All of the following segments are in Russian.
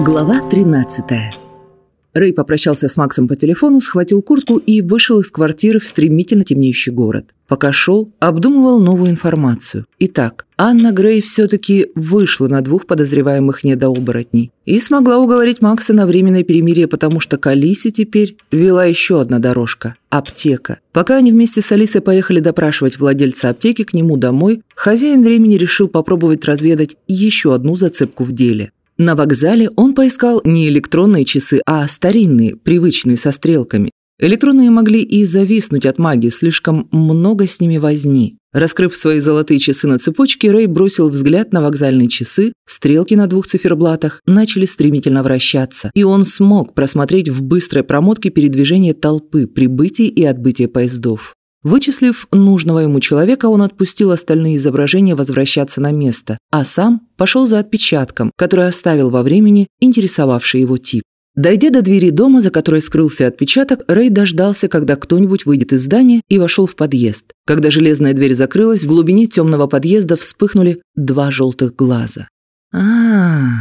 Глава 13 Рэй попрощался с Максом по телефону, схватил куртку и вышел из квартиры в стремительно темнеющий город. Пока шел, обдумывал новую информацию. Итак, Анна Грей все-таки вышла на двух подозреваемых недооборотней и смогла уговорить Макса на временное перемирие, потому что к Алисе теперь вела еще одна дорожка – аптека. Пока они вместе с Алисой поехали допрашивать владельца аптеки к нему домой, хозяин времени решил попробовать разведать еще одну зацепку в деле. На вокзале он поискал не электронные часы, а старинные, привычные со стрелками. Электронные могли и зависнуть от магии, слишком много с ними возни. Раскрыв свои золотые часы на цепочке, Рэй бросил взгляд на вокзальные часы, стрелки на двух циферблатах начали стремительно вращаться, и он смог просмотреть в быстрой промотке передвижение толпы, прибытия и отбытия поездов. Вычислив нужного ему человека, он отпустил остальные изображения возвращаться на место, а сам пошел за отпечатком, который оставил во времени интересовавший его тип. Дойдя до двери дома, за которой скрылся отпечаток, Рэй дождался, когда кто-нибудь выйдет из здания и вошел в подъезд. Когда железная дверь закрылась, в глубине темного подъезда вспыхнули два желтых глаза. а, -а, -а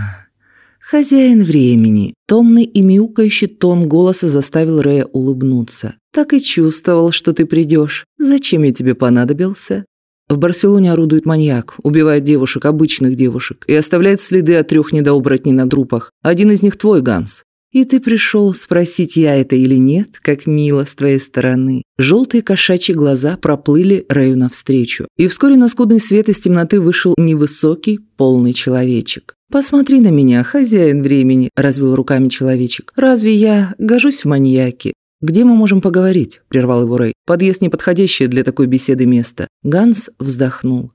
Хозяин времени. Томный и мяукающий тон голоса заставил Рэя улыбнуться. Так и чувствовал, что ты придешь. Зачем я тебе понадобился? В Барселоне орудует маньяк, убивает девушек, обычных девушек, и оставляет следы от трех недооборотней на трупах. Один из них твой, Ганс. И ты пришел спросить, я это или нет, как мило с твоей стороны. Желтые кошачьи глаза проплыли Рэю навстречу. И вскоре на скудный свет из темноты вышел невысокий, полный человечек. «Посмотри на меня, хозяин времени», – развел руками человечек. «Разве я гожусь в маньяке?» «Где мы можем поговорить?» – прервал его Рэй. «Подъезд неподходящее для такой беседы место». Ганс вздохнул.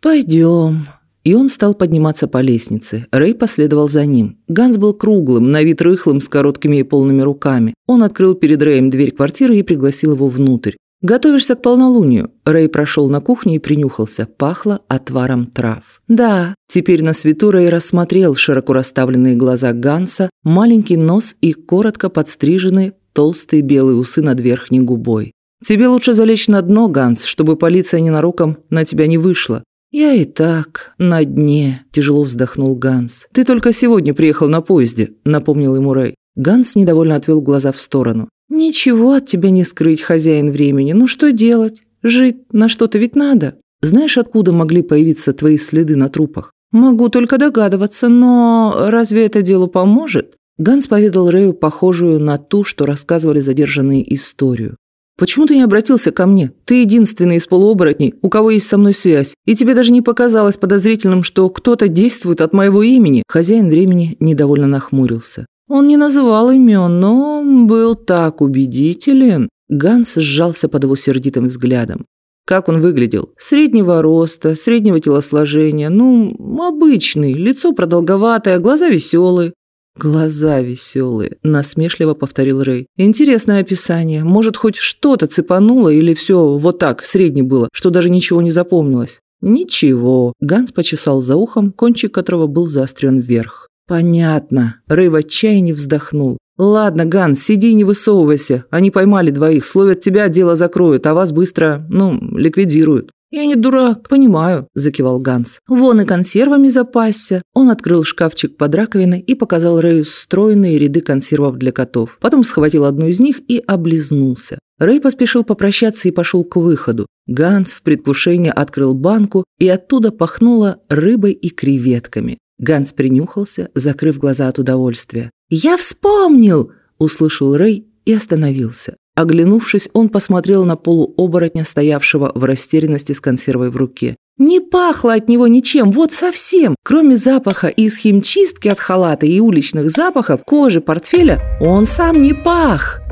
«Пойдем». И он стал подниматься по лестнице. Рэй последовал за ним. Ганс был круглым, на вид рыхлым, с короткими и полными руками. Он открыл перед Рэем дверь квартиры и пригласил его внутрь. «Готовишься к полнолунию?» Рэй прошел на кухню и принюхался. Пахло отваром трав. «Да». Теперь на свету Рэй рассмотрел широко расставленные глаза Ганса, маленький нос и коротко подстриженные толстые белые усы над верхней губой. «Тебе лучше залечь на дно, Ганс, чтобы полиция ненароком на тебя не вышла». «Я и так на дне», – тяжело вздохнул Ганс. «Ты только сегодня приехал на поезде», – напомнил ему Рэй. Ганс недовольно отвел глаза в сторону. «Ничего от тебя не скрыть, хозяин времени. Ну что делать? Жить на что-то ведь надо. Знаешь, откуда могли появиться твои следы на трупах? Могу только догадываться, но разве это делу поможет?» Ганс поведал Рэю похожую на ту, что рассказывали задержанные историю. «Почему ты не обратился ко мне? Ты единственный из полуоборотней, у кого есть со мной связь, и тебе даже не показалось подозрительным, что кто-то действует от моего имени?» Хозяин времени недовольно нахмурился. Он не называл имен, но был так убедителен. Ганс сжался под его сердитым взглядом. Как он выглядел? Среднего роста, среднего телосложения, ну, обычный, лицо продолговатое, глаза веселые. «Глаза веселые», – насмешливо повторил Рэй. «Интересное описание. Может, хоть что-то цепануло или все вот так, средне было, что даже ничего не запомнилось?» «Ничего». Ганс почесал за ухом, кончик которого был заострен вверх. «Понятно». Рэй в отчаянии вздохнул. «Ладно, Ганс, сиди и не высовывайся. Они поймали двоих, словят тебя, дело закроют, а вас быстро, ну, ликвидируют». «Я не дурак, понимаю», – закивал Ганс. «Вон и консервами запасся». Он открыл шкафчик под раковиной и показал Рэю стройные ряды консервов для котов. Потом схватил одну из них и облизнулся. Рэй поспешил попрощаться и пошел к выходу. Ганс в предвкушении открыл банку, и оттуда пахнуло рыбой и креветками. Ганс принюхался, закрыв глаза от удовольствия. «Я вспомнил!» – услышал Рэй и остановился. Оглянувшись, он посмотрел на полуоборотня, стоявшего в растерянности с консервой в руке. Не пахло от него ничем, вот совсем. Кроме запаха из химчистки от халата и уличных запахов, кожи, портфеля, он сам не пах.